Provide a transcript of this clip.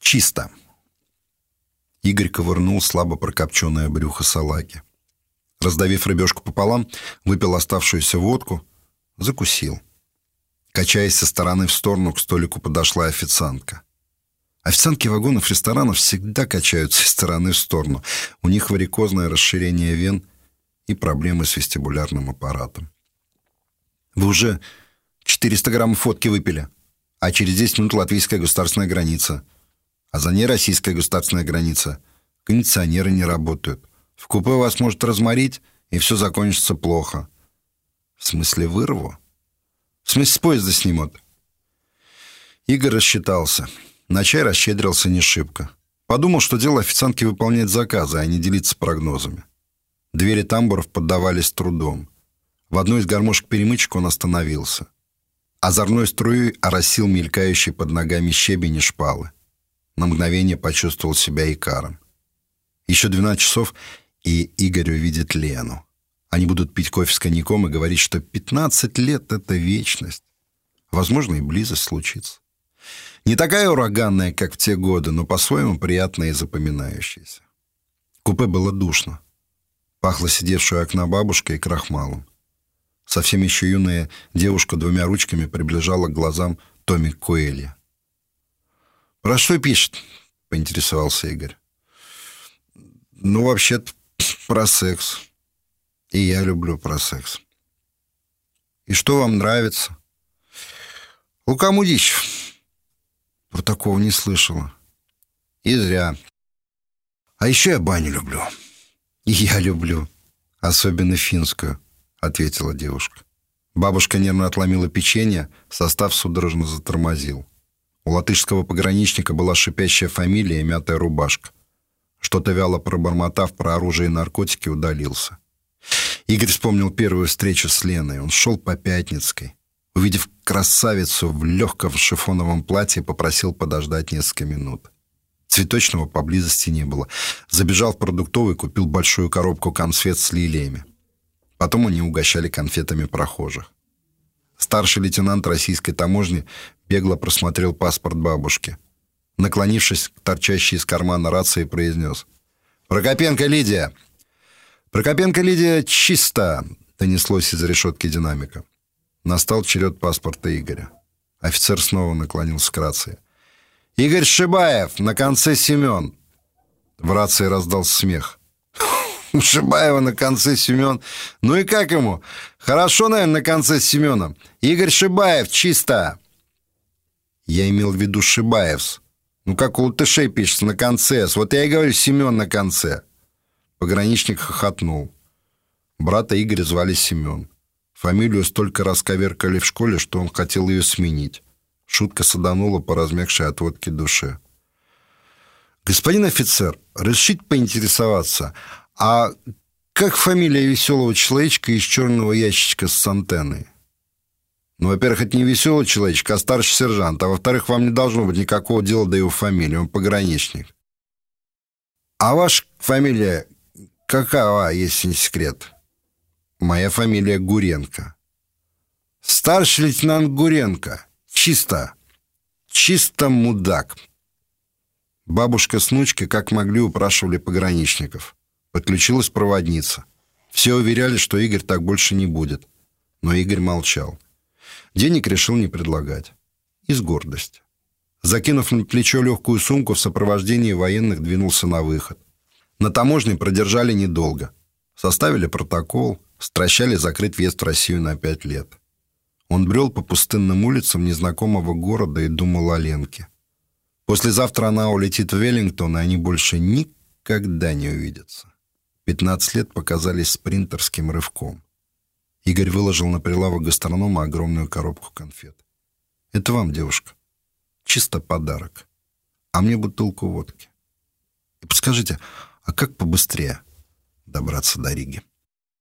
Чисто. Игорь ковырнул слабо прокопченное брюхо салаги. Раздавив рыбешку пополам, выпил оставшуюся водку, закусил. Качаясь со стороны в сторону, к столику подошла официантка. Официантки вагонов ресторанов всегда качаются из стороны в сторону. У них варикозное расширение вен и проблемы с вестибулярным аппаратом. Вы уже 400 граммов водки выпили, а через 10 минут латвийская государственная граница, а за ней российская государственная граница. Кондиционеры не работают. В купе вас может разморить, и все закончится плохо. В смысле вырву? В смысле с поезда снимут? Игорь рассчитался. На чай расщедрился не шибко. Подумал, что дело официантки выполнять заказы, а не делиться прогнозами. Двери тамбуров поддавались трудом. В одной из гармошек-перемычек он остановился. Озорной струей оросил мелькающий под ногами щебень и шпалы. На мгновение почувствовал себя икаром. Еще 12 часов, и Игорь увидит Лену. Они будут пить кофе с коньяком и говорить, что 15 лет — это вечность. Возможно, и близость случится. Не такая ураганная, как в те годы, но по-своему приятная и запоминающаяся. Купе было душно. Пахло сидевшую окна бабушкой и крахмалом. Совсем еще юная девушка двумя ручками приближала к глазам Томик Куэлья. «Про что пишет?» — поинтересовался Игорь. «Ну, вообще-то, про секс. И я люблю про секс. И что вам нравится? Лука Мудичев. Про такого не слышала. И зря. А еще я баню люблю. И я люблю. Особенно финскую, ответила девушка. Бабушка нервно отломила печенье, состав судорожно затормозил. У латышского пограничника была шипящая фамилия и мятая рубашка. Что-то вяло пробормотав про оружие и наркотики, удалился. Игорь вспомнил первую встречу с Леной. Он шел по Пятницкой. Увидев красавицу в легком шифоновом платье, попросил подождать несколько минут. Цветочного поблизости не было. Забежал в продуктовый, купил большую коробку конфет с лилиями. Потом они угощали конфетами прохожих. Старший лейтенант российской таможни бегло просмотрел паспорт бабушки. Наклонившись к торчащей из кармана рации, произнес. «Прокопенко Лидия! «Прокопенко Лидия чисто!» — донеслось из решетки динамика. Настал черед паспорта Игоря. Офицер снова наклонился к рации. «Игорь Шибаев! На конце Семен!» В рации раздался смех. «У Шибаева на конце Семен. Ну и как ему? Хорошо, наверное, на конце Семена. Игорь Шибаев, чисто!» Я имел в виду Шибаевс. Ну, как у латышей пишется, на конце. Вот я и говорю, Семен на конце. Пограничник хохотнул. Брата Игоря звали Семен. Фамилию столько раз коверкали в школе, что он хотел ее сменить. Шутка саданула по размягшей от водки душе. «Господин офицер, разрешите поинтересоваться, а как фамилия веселого человечка из черного ящичка с антенной?» «Ну, во-первых, это не веселый человечек, а старший сержант, а во-вторых, вам не должно быть никакого дела до его фамилии, он пограничник». «А ваша фамилия Какова, если не секрет? Моя фамилия Гуренко. Старший лейтенант Гуренко. Чисто. Чисто мудак. Бабушка с внучкой как могли упрашивали пограничников. Подключилась проводница. Все уверяли, что Игорь так больше не будет. Но Игорь молчал. Денег решил не предлагать. Из гордости. Закинув на плечо легкую сумку, в сопровождении военных двинулся на выход. На таможне продержали недолго. Составили протокол, стращали закрыть въезд в Россию на пять лет. Он брел по пустынным улицам незнакомого города и думал о Ленке. Послезавтра она улетит в Веллингтон, и они больше никогда не увидятся. 15 лет показались спринтерским рывком. Игорь выложил на прилавок гастронома огромную коробку конфет. «Это вам, девушка. Чисто подарок. А мне бутылку водки. И подскажите, а как побыстрее добраться до Риги?